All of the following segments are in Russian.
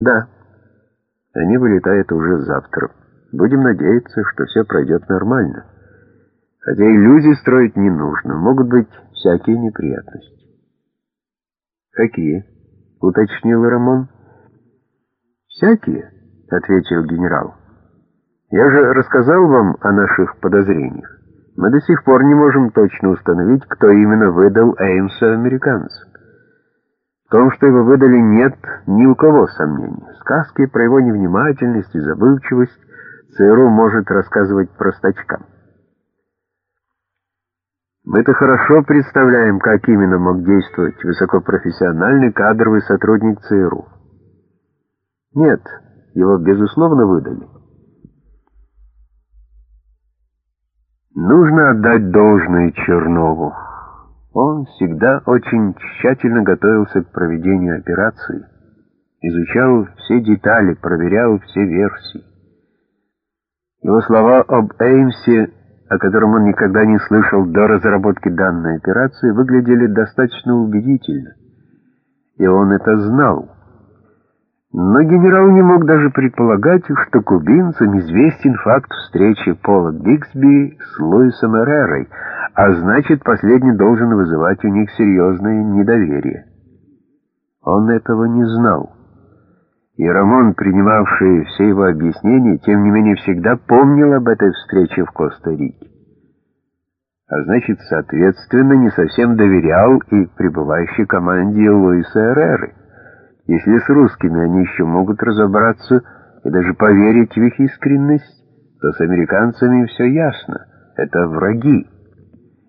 Да, они вылетают уже завтра. Будем надеяться, что все пройдет нормально. Хотя иллюзий строить не нужно, могут быть всякие неприятности. «Какие?» — уточнил Рамон. «Всякие», — ответил генерал. «Я же рассказал вам о наших подозрениях. Мы до сих пор не можем точно установить, кто именно выдал Эймса американцам. В том, что его выдали, нет ни у кого сомнений. Сказки про его невнимательность и забывчивость ЦРУ может рассказывать простачкам. Мы-то хорошо представляем, как именно мог действовать высокопрофессиональный кадровый сотрудник ЦРУ. Нет, его, безусловно, выдали. Нужно отдать должное Чернову. Он всегда очень тщательно готовился к проведению операции, изучал все детали, проверял все версии. Его слова об Эймсе, о котором он никогда не слышал до разработки данной операции, выглядели достаточно убедительно, и он это знал. Но генерал не мог даже предполагать, что кубинцам известен факт встречи Пола Биксби с Луисом Эрерой, а значит, последний должен вызывать у них серьезное недоверие. Он этого не знал. И Рамон, принимавший все его объяснения, тем не менее всегда помнил об этой встрече в Коста-Рике. А значит, соответственно, не совсем доверял и пребывающей команде Луиса Эреры. Если с русскими они еще могут разобраться и даже поверить в их искренность, то с американцами все ясно. Это враги.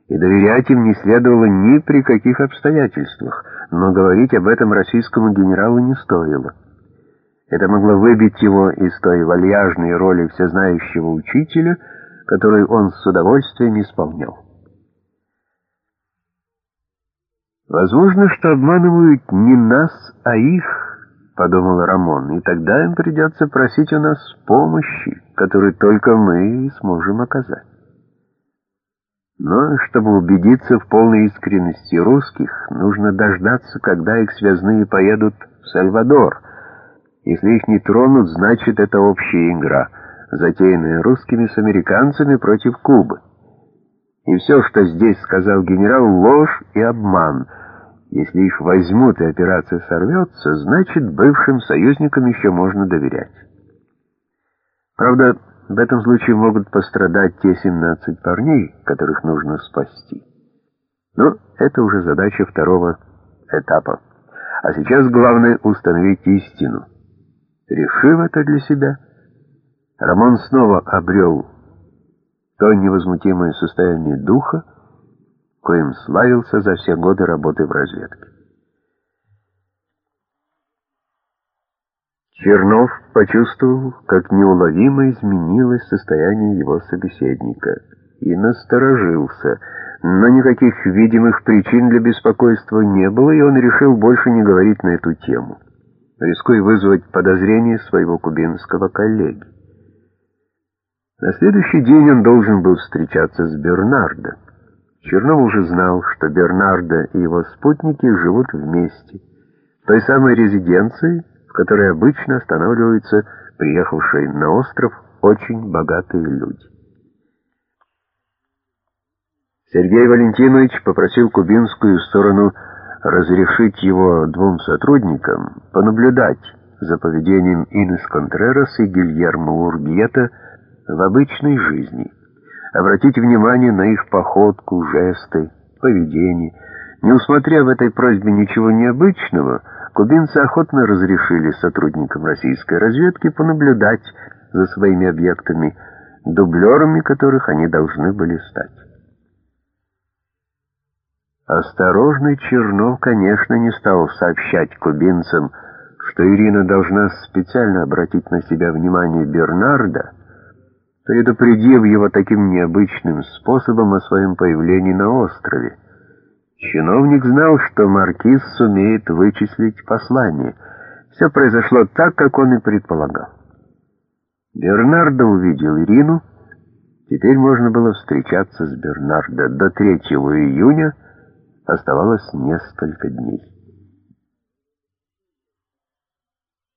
И доверять им не следовало ни при каких обстоятельствах, но говорить об этом российскому генералу не стоило. Это могло выбить его из той вальяжной роли всезнающего учителя, которую он с удовольствием исполнял. «Возможно, что обманывают не нас, а их», — подумал Рамон, «и тогда им придется просить у нас помощи, которую только мы сможем оказать». Но чтобы убедиться в полной искренности русских, нужно дождаться, когда их связные поедут в Сальвадор. Если их не тронут, значит, это общая игра, затеянная русскими с американцами против Кубы. И все, что здесь сказал генерал, ложь и обман. Если их возьмут и операция сорвется, значит, бывшим союзникам еще можно доверять. Правда, в этом случае могут пострадать те 17 парней, которых нужно спасти. Но это уже задача второго этапа. А сейчас главное установить истину. Решив это для себя, Рамон снова обрел то невозмутимое состояние духа, коим славился за все годы работы в разведке. Чернов почувствовал, как неуловимо изменилось состояние его собеседника, и насторожился, но никаких видимых причин для беспокойства не было, и он решил больше не говорить на эту тему, рискуя вызвать подозрения своего кубинского коллеги. На следующий день он должен был встречаться с Бернардо. Чернов уже знал, что Бернардо и его спутники живут вместе, той самой резиденции, которой обычно останавливаются приехавшие на остров очень богатые люди. Сергей Валентинович попросил кубинскую сторону разрешить его двум сотрудникам понаблюдать за поведением Инес Контрерас и Гильермо Урбьета в обычной жизни, обратить внимание на их походку, жесты, поведение. Не усмотря в этой просьбе ничего необычного, Кубинцы охотно разрешили сотрудникам российской разведки понаблюдать за своими объектами, дублерами которых они должны были стать. Осторожный Чернов, конечно, не стал сообщать кубинцам, что Ирина должна специально обратить на себя внимание Бернарда, предупредив его таким необычным способом о своем появлении на острове. Чиновник знал, что маркиз сумеет вычислить послание. Все произошло так, как он и предполагал. Бернардо увидел Ирину. Теперь можно было встречаться с Бернардо. До 3 июня оставалось несколько дней.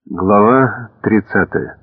Глава 30.